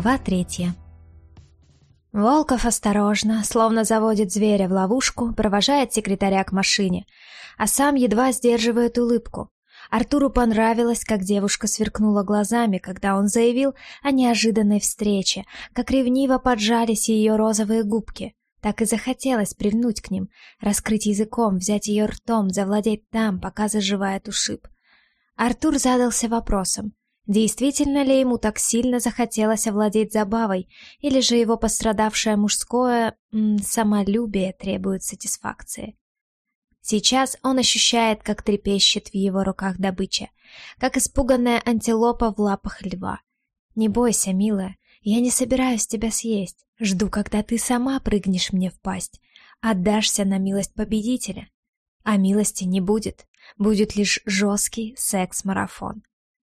Глава третья Волков осторожно, словно заводит зверя в ловушку, провожает секретаря к машине, а сам едва сдерживает улыбку. Артуру понравилось, как девушка сверкнула глазами, когда он заявил о неожиданной встрече, как ревниво поджались ее розовые губки. Так и захотелось прильнуть к ним, раскрыть языком, взять ее ртом, завладеть там, пока заживает ушиб. Артур задался вопросом, действительно ли ему так сильно захотелось овладеть забавой, или же его пострадавшее мужское м, самолюбие требует сатисфакции. Сейчас он ощущает, как трепещет в его руках добыча, как испуганная антилопа в лапах льва. «Не бойся, милая, я не собираюсь тебя съесть. Жду, когда ты сама прыгнешь мне в пасть. Отдашься на милость победителя. А милости не будет. Будет лишь жесткий секс-марафон.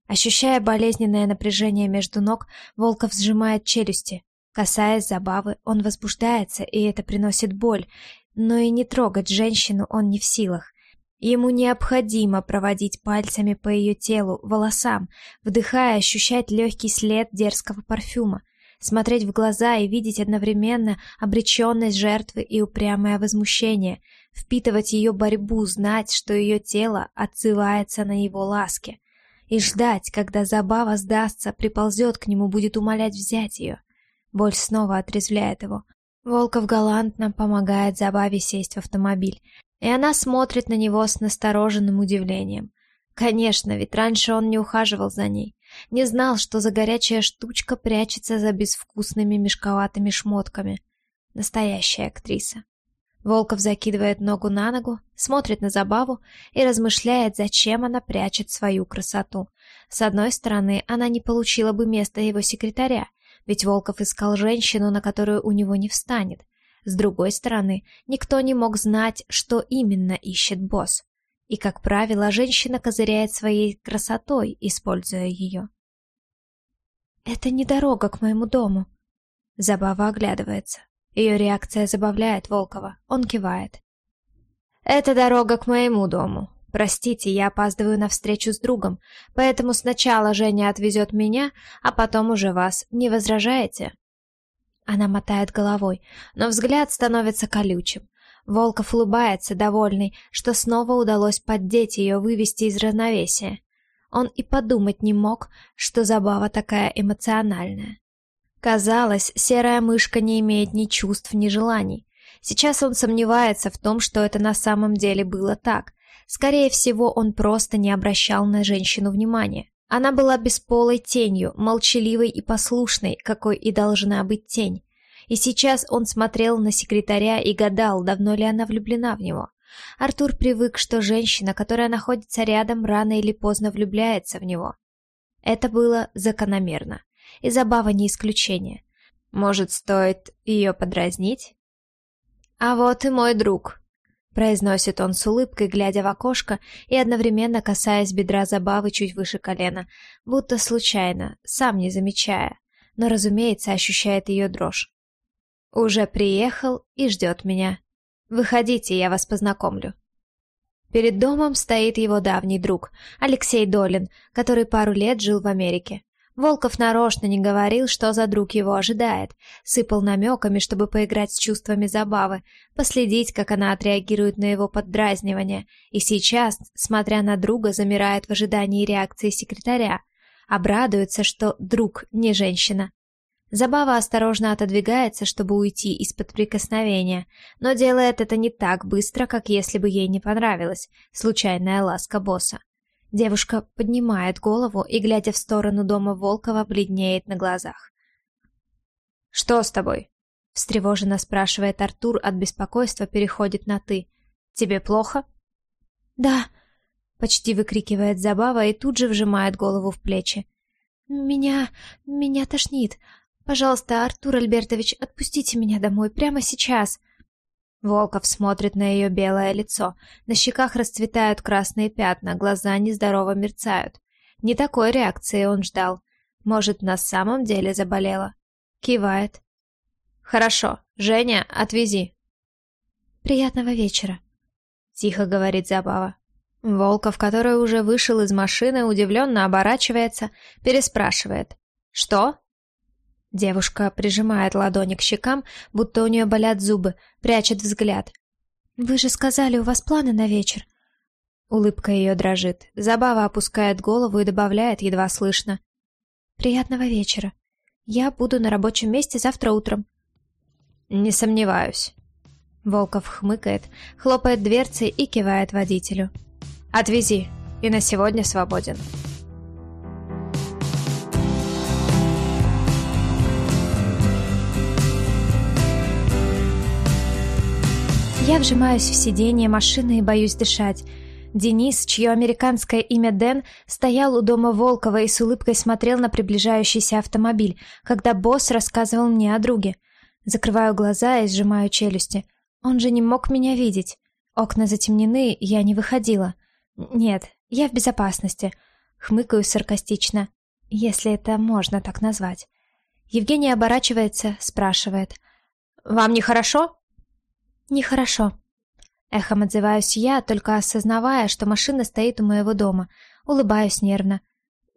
Ощущая болезненное напряжение между ног, Волков сжимает челюсти. Касаясь забавы, он возбуждается, и это приносит боль. Но и не трогать женщину он не в силах. Ему необходимо проводить пальцами по ее телу, волосам, вдыхая, ощущать легкий след дерзкого парфюма смотреть в глаза и видеть одновременно обреченность жертвы и упрямое возмущение, впитывать ее борьбу, знать, что ее тело отзывается на его ласки, и ждать, когда забава сдастся, приползет к нему, будет умолять взять ее. Боль снова отрезвляет его. Волков галантно помогает забаве сесть в автомобиль, и она смотрит на него с настороженным удивлением. Конечно, ведь раньше он не ухаживал за ней. Не знал, что за горячая штучка прячется за безвкусными мешковатыми шмотками. Настоящая актриса. Волков закидывает ногу на ногу, смотрит на забаву и размышляет, зачем она прячет свою красоту. С одной стороны, она не получила бы места его секретаря, ведь Волков искал женщину, на которую у него не встанет. С другой стороны, никто не мог знать, что именно ищет босс. И, как правило, женщина козыряет своей красотой, используя ее. «Это не дорога к моему дому». Забава оглядывается. Ее реакция забавляет Волкова. Он кивает. «Это дорога к моему дому. Простите, я опаздываю на встречу с другом, поэтому сначала Женя отвезет меня, а потом уже вас. Не возражаете?» Она мотает головой, но взгляд становится колючим. Волков улыбается, довольный, что снова удалось поддеть ее, вывести из равновесия. Он и подумать не мог, что забава такая эмоциональная. Казалось, серая мышка не имеет ни чувств, ни желаний. Сейчас он сомневается в том, что это на самом деле было так. Скорее всего, он просто не обращал на женщину внимания. Она была бесполой тенью, молчаливой и послушной, какой и должна быть тень. И сейчас он смотрел на секретаря и гадал, давно ли она влюблена в него. Артур привык, что женщина, которая находится рядом, рано или поздно влюбляется в него. Это было закономерно. И забава не исключение. Может, стоит ее подразнить? «А вот и мой друг», — произносит он с улыбкой, глядя в окошко и одновременно касаясь бедра забавы чуть выше колена, будто случайно, сам не замечая, но, разумеется, ощущает ее дрожь. Уже приехал и ждет меня. Выходите, я вас познакомлю. Перед домом стоит его давний друг, Алексей Долин, который пару лет жил в Америке. Волков нарочно не говорил, что за друг его ожидает, сыпал намеками, чтобы поиграть с чувствами забавы, последить, как она отреагирует на его поддразнивание, и сейчас, смотря на друга, замирает в ожидании реакции секретаря. Обрадуется, что друг не женщина, Забава осторожно отодвигается, чтобы уйти из-под прикосновения, но делает это не так быстро, как если бы ей не понравилась случайная ласка босса. Девушка поднимает голову и, глядя в сторону дома Волкова, бледнеет на глазах. «Что с тобой?» — встревоженно спрашивает Артур, от беспокойства переходит на «ты». «Тебе плохо?» «Да», — почти выкрикивает Забава и тут же вжимает голову в плечи. «Меня... меня тошнит. Пожалуйста, Артур Альбертович, отпустите меня домой прямо сейчас. Волков смотрит на ее белое лицо. На щеках расцветают красные пятна, глаза нездорово мерцают. Не такой реакции он ждал. Может, на самом деле заболела. Кивает. Хорошо, Женя, отвези. Приятного вечера, тихо говорит Забава. Волков, который уже вышел из машины, удивленно оборачивается, переспрашивает. Что? Девушка прижимает ладони к щекам, будто у нее болят зубы, прячет взгляд. «Вы же сказали, у вас планы на вечер?» Улыбка ее дрожит. Забава опускает голову и добавляет едва слышно. «Приятного вечера. Я буду на рабочем месте завтра утром». «Не сомневаюсь». Волков хмыкает, хлопает дверцей и кивает водителю. «Отвези, и на сегодня свободен». Я вжимаюсь в сиденье машины и боюсь дышать. Денис, чье американское имя Дэн, стоял у дома Волкова и с улыбкой смотрел на приближающийся автомобиль, когда босс рассказывал мне о друге. Закрываю глаза и сжимаю челюсти. Он же не мог меня видеть. Окна затемнены, я не выходила. Нет, я в безопасности. Хмыкаю саркастично, если это можно так назвать. Евгений оборачивается, спрашивает. «Вам нехорошо?» «Нехорошо», Эхом отзываюсь я, только осознавая, что машина стоит у моего дома. Улыбаюсь нервно.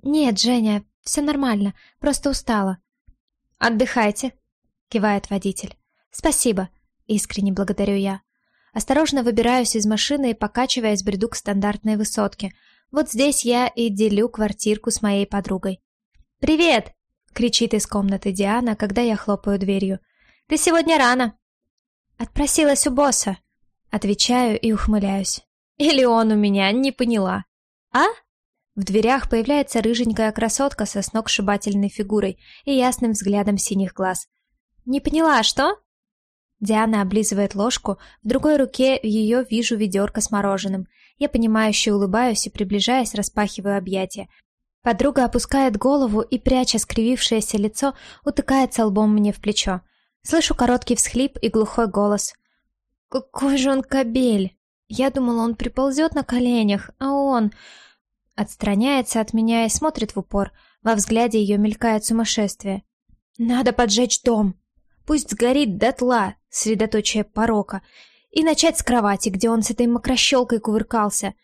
«Нет, Женя, все нормально, просто устала». «Отдыхайте», — кивает водитель. «Спасибо», — искренне благодарю я. Осторожно выбираюсь из машины и, покачиваясь, бреду к стандартной высотке. Вот здесь я и делю квартирку с моей подругой. «Привет!» — кричит из комнаты Диана, когда я хлопаю дверью. «Ты сегодня рано!» «Отпросилась у босса», Отвечаю и ухмыляюсь. Или он у меня, не поняла. А? В дверях появляется рыженькая красотка со сногсшибательной фигурой и ясным взглядом синих глаз. Не поняла, что? Диана облизывает ложку, в другой руке ее вижу ведерко с мороженым. Я понимающе улыбаюсь и, приближаясь, распахиваю объятия. Подруга опускает голову и, пряча скривившееся лицо, утыкается лбом мне в плечо. Слышу короткий всхлип и глухой голос. Какой же он кобель! Я думала, он приползет на коленях, а он... Отстраняется от меня и смотрит в упор. Во взгляде ее мелькает сумасшествие. Надо поджечь дом. Пусть сгорит дотла, средоточие порока. И начать с кровати, где он с этой мокрощелкой кувыркался.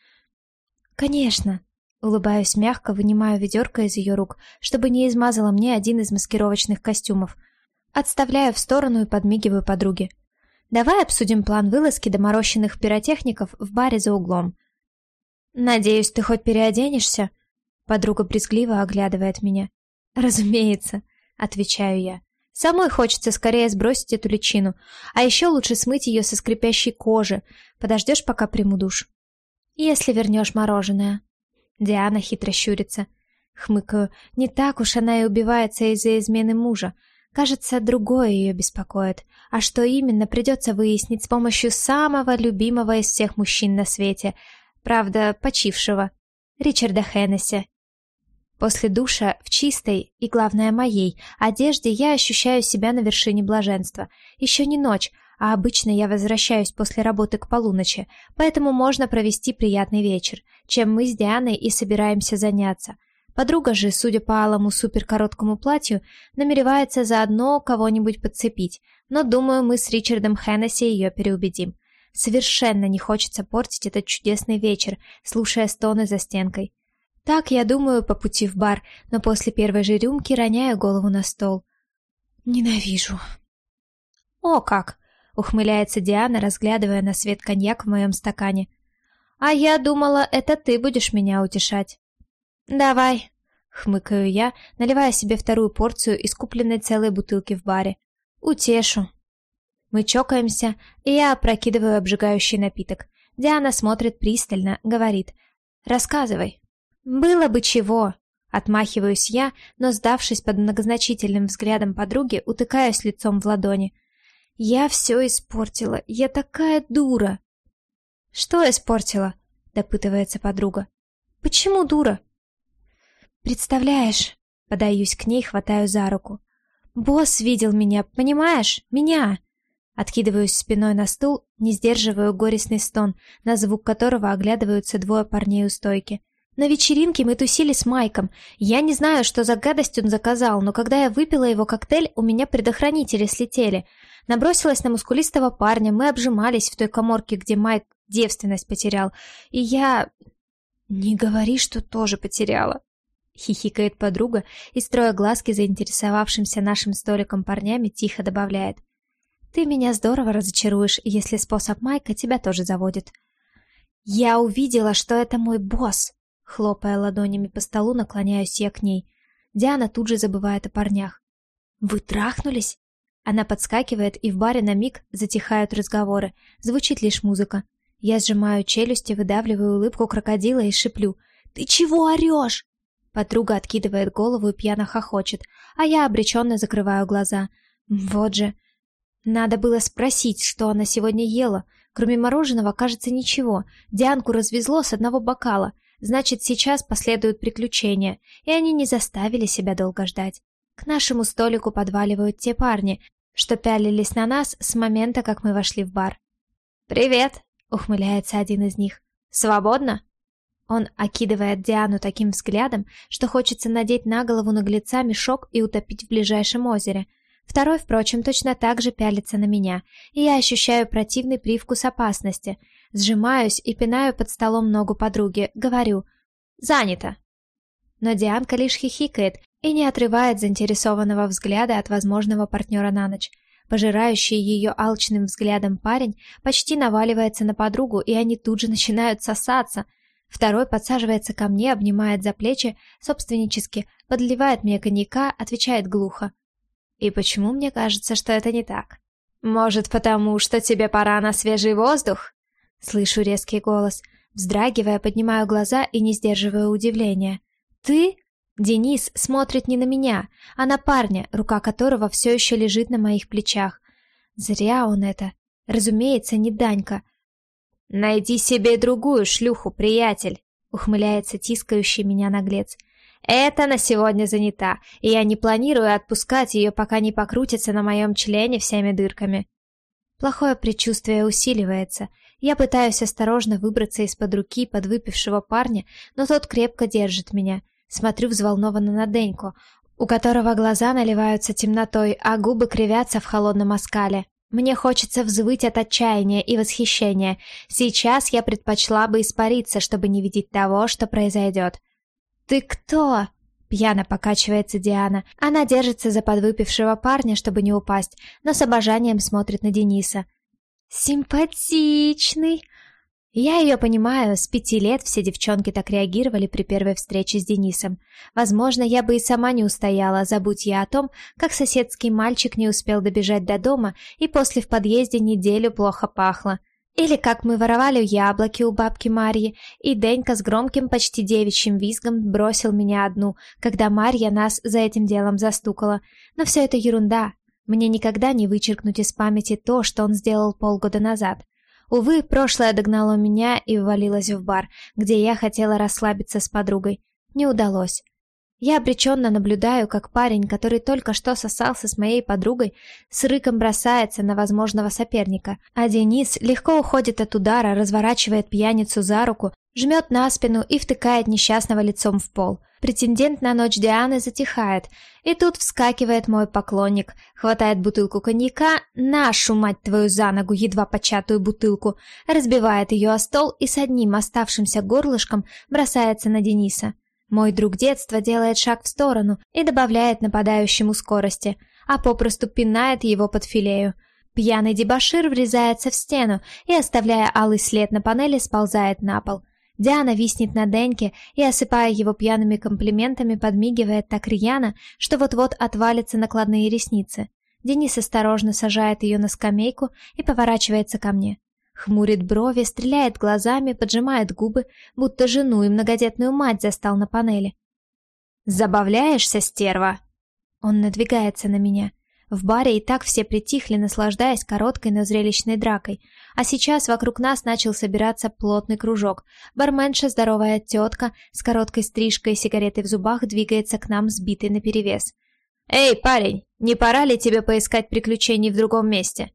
Конечно. Улыбаюсь мягко, вынимаю ведерко из ее рук, чтобы не измазала мне один из маскировочных костюмов. Отставляю в сторону и подмигиваю подруге. Давай обсудим план вылазки доморощенных пиротехников в баре за углом. Надеюсь, ты хоть переоденешься? Подруга брезгливо оглядывает меня. Разумеется, отвечаю я. Самой хочется скорее сбросить эту личину, а еще лучше смыть ее со скрипящей кожи. Подождешь, пока приму душ. Если вернешь мороженое. Диана хитро щурится. Хмыкаю. Не так уж она и убивается из-за измены мужа. Кажется, другое ее беспокоит. А что именно, придется выяснить с помощью самого любимого из всех мужчин на свете, правда, почившего, Ричарда Хеннесси. После душа в чистой и, главное, моей одежде я ощущаю себя на вершине блаженства. Еще не ночь, а обычно я возвращаюсь после работы к полуночи, поэтому можно провести приятный вечер, чем мы с Дианой и собираемся заняться. Подруга же, судя по алому суперкороткому платью, намеревается заодно кого-нибудь подцепить, но думаю, мы с Ричардом Хеннесси ее переубедим. Совершенно не хочется портить этот чудесный вечер, слушая стоны за стенкой. Так я думаю по пути в бар, но после первой же рюмки роняю голову на стол. Ненавижу. О, как! Ухмыляется Диана, разглядывая на свет коньяк в моем стакане. А я думала, это ты будешь меня утешать. «Давай», — хмыкаю я, наливая себе вторую порцию из купленной целой бутылки в баре. «Утешу». Мы чокаемся, и я опрокидываю обжигающий напиток. Диана смотрит пристально, говорит. «Рассказывай». «Было бы чего», — отмахиваюсь я, но, сдавшись под многозначительным взглядом подруги, утыкаюсь лицом в ладони. «Я все испортила. Я такая дура!» «Что испортила?» — допытывается подруга. «Почему дура?» «Представляешь?» — подаюсь к ней, хватаю за руку. «Босс видел меня, понимаешь? Меня!» Откидываюсь спиной на стул, не сдерживаю горестный стон, на звук которого оглядываются двое парней у стойки. На вечеринке мы тусили с Майком. Я не знаю, что за гадость он заказал, но когда я выпила его коктейль, у меня предохранители слетели. Набросилась на мускулистого парня, мы обжимались в той коморке, где Майк девственность потерял. И я... Не говори, что тоже потеряла. Хихикает подруга и, строя глазки заинтересовавшимся нашим столиком парнями, тихо добавляет. Ты меня здорово разочаруешь, если способ Майка тебя тоже заводит. Я увидела, что это мой босс. Хлопая ладонями по столу, наклоняюсь я к ней. Диана тут же забывает о парнях. Вы трахнулись? Она подскакивает, и в баре на миг затихают разговоры. Звучит лишь музыка. Я сжимаю челюсти, выдавливаю улыбку крокодила и шиплю. «Ты чего орешь?» Подруга откидывает голову и пьяно хохочет, а я обреченно закрываю глаза. Вот же. Надо было спросить, что она сегодня ела. Кроме мороженого, кажется, ничего. Дианку развезло с одного бокала. Значит, сейчас последуют приключения, и они не заставили себя долго ждать. К нашему столику подваливают те парни, что пялились на нас с момента, как мы вошли в бар. «Привет!» — ухмыляется один из них. «Свободно?» Он окидывает Диану таким взглядом, что хочется надеть на голову наглеца мешок и утопить в ближайшем озере. Второй, впрочем, точно так же пялится на меня, и я ощущаю противный привкус опасности. Сжимаюсь и пинаю под столом ногу подруги, говорю «Занято». Но Дианка лишь хихикает и не отрывает заинтересованного взгляда от возможного партнера на ночь. Пожирающий ее алчным взглядом парень почти наваливается на подругу, и они тут же начинают сосаться – Второй подсаживается ко мне, обнимает за плечи, собственнически, подливает мне коньяка, отвечает глухо. И почему мне кажется, что это не так? Может, потому что тебе пора на свежий воздух? Слышу резкий голос. Вздрагивая, поднимаю глаза и не сдерживаю удивления. Ты? Денис смотрит не на меня, а на парня, рука которого все еще лежит на моих плечах. Зря он это. Разумеется, не Данька. «Найди себе другую шлюху, приятель!» — ухмыляется тискающий меня наглец. «Это на сегодня занята, и я не планирую отпускать ее, пока не покрутится на моем члене всеми дырками». Плохое предчувствие усиливается. Я пытаюсь осторожно выбраться из-под руки подвыпившего парня, но тот крепко держит меня. Смотрю взволнованно на Деньку, у которого глаза наливаются темнотой, а губы кривятся в холодном оскале. Мне хочется взвыть от отчаяния и восхищения. Сейчас я предпочла бы испариться, чтобы не видеть того, что произойдет. «Ты кто?» Пьяно покачивается Диана. Она держится за подвыпившего парня, чтобы не упасть, но с обожанием смотрит на Дениса. «Симпатичный!» Я ее понимаю, с пяти лет все девчонки так реагировали при первой встрече с Денисом. Возможно, я бы и сама не устояла, забудь я о том, как соседский мальчик не успел добежать до дома и после в подъезде неделю плохо пахло. Или как мы воровали яблоки у бабки Марьи, и Денька с громким почти девичьим визгом бросил меня одну, когда Марья нас за этим делом застукала. Но все это ерунда. Мне никогда не вычеркнуть из памяти то, что он сделал полгода назад. Увы, прошлое догнало меня и ввалилось в бар, где я хотела расслабиться с подругой. Не удалось. Я обреченно наблюдаю, как парень, который только что сосался с моей подругой, с рыком бросается на возможного соперника, а Денис легко уходит от удара, разворачивает пьяницу за руку, жмет на спину и втыкает несчастного лицом в пол. Претендент на ночь Дианы затихает, и тут вскакивает мой поклонник, хватает бутылку коньяка, нашу, мать твою, за ногу, едва початую бутылку, разбивает ее о стол и с одним оставшимся горлышком бросается на Дениса. Мой друг детства делает шаг в сторону и добавляет нападающему скорости, а попросту пинает его под филею. Пьяный дебошир врезается в стену и, оставляя алый след на панели, сползает на пол. Диана виснет на Деньке и, осыпая его пьяными комплиментами, подмигивает так рьяно, что вот-вот отвалятся накладные ресницы. Денис осторожно сажает ее на скамейку и поворачивается ко мне. Хмурит брови, стреляет глазами, поджимает губы, будто жену и многодетную мать застал на панели. «Забавляешься, стерва?» Он надвигается на меня. В баре и так все притихли, наслаждаясь короткой, но зрелищной дракой. А сейчас вокруг нас начал собираться плотный кружок. Барменша, здоровая тетка, с короткой стрижкой и сигаретой в зубах, двигается к нам, сбитый наперевес. «Эй, парень, не пора ли тебе поискать приключений в другом месте?»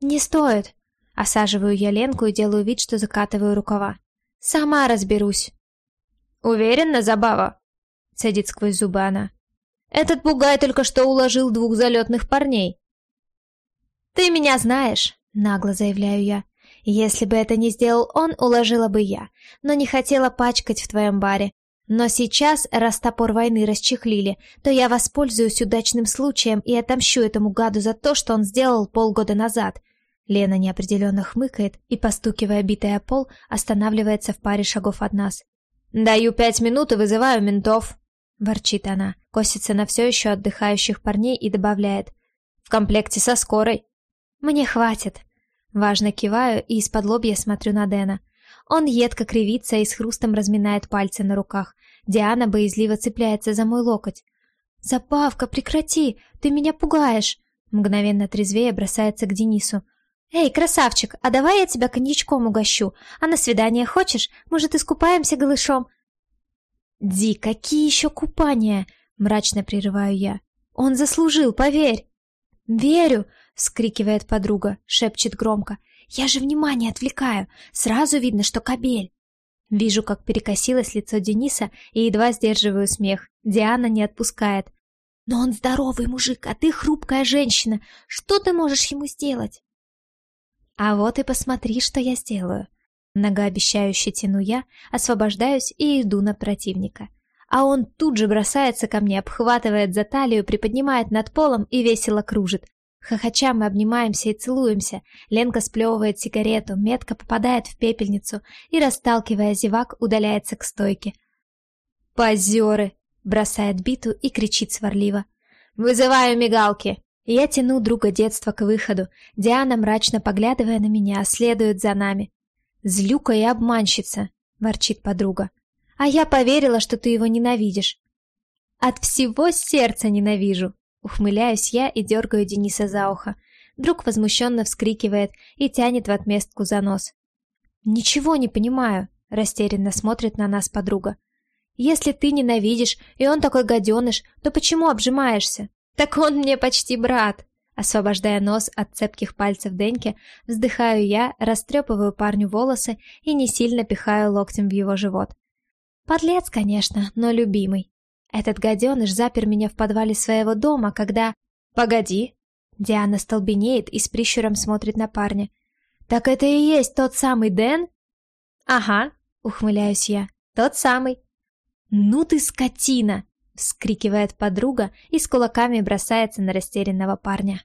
«Не стоит», Осаживаю я Ленку и делаю вид, что закатываю рукава. «Сама разберусь». «Уверена, Забава?» — цедит сквозь зубы она. «Этот бугай только что уложил двух залетных парней». «Ты меня знаешь», — нагло заявляю я. «Если бы это не сделал он, уложила бы я, но не хотела пачкать в твоем баре. Но сейчас, раз топор войны расчехлили, то я воспользуюсь удачным случаем и отомщу этому гаду за то, что он сделал полгода назад. Лена неопределенно хмыкает и, постукивая битой о пол, останавливается в паре шагов от нас. «Даю пять минут и вызываю ментов», — ворчит она, косится на все еще отдыхающих парней и добавляет. «В комплекте со скорой». «Мне хватит». Важно киваю и из-под лобья смотрю на Дэна. Он едко кривится и с хрустом разминает пальцы на руках. Диана боязливо цепляется за мой локоть. «Забавка, прекрати! Ты меня пугаешь!» Мгновенно трезвее бросается к Денису. «Эй, красавчик, а давай я тебя коньячком угощу? А на свидание хочешь? Может, искупаемся голышом?» «Ди, какие еще купания?» — мрачно прерываю я. «Он заслужил, поверь!» «Верю!» — скрикивает подруга, шепчет громко. Я же внимание отвлекаю. Сразу видно, что кобель. Вижу, как перекосилось лицо Дениса и едва сдерживаю смех. Диана не отпускает. Но он здоровый мужик, а ты хрупкая женщина. Что ты можешь ему сделать? А вот и посмотри, что я сделаю. Многообещающе тяну я, освобождаюсь и иду на противника. А он тут же бросается ко мне, обхватывает за талию, приподнимает над полом и весело кружит. Хохоча мы обнимаемся и целуемся. Ленка сплевывает сигарету, метко попадает в пепельницу и, расталкивая зевак, удаляется к стойке. «Позеры!» — бросает биту и кричит сварливо. «Вызываю мигалки!» Я тяну друга детства к выходу. Диана, мрачно поглядывая на меня, следует за нами. «Злюка и обманщица!» — ворчит подруга. «А я поверила, что ты его ненавидишь». «От всего сердца ненавижу!» Ухмыляюсь я и дергаю Дениса за ухо. Друг возмущенно вскрикивает и тянет в отместку за нос. «Ничего не понимаю», — растерянно смотрит на нас подруга. «Если ты ненавидишь, и он такой гаденыш, то почему обжимаешься? Так он мне почти брат!» Освобождая нос от цепких пальцев Деньки, вздыхаю я, растрепываю парню волосы и не сильно пихаю локтем в его живот. Подлец, конечно, но любимый. Этот гаденыш запер меня в подвале своего дома, когда... Погоди. Диана столбенеет и с прищуром смотрит на парня. Так это и есть тот самый Дэн? Ага, ухмыляюсь я. Тот самый. Ну ты скотина! вскрикивает подруга и с кулаками бросается на растерянного парня.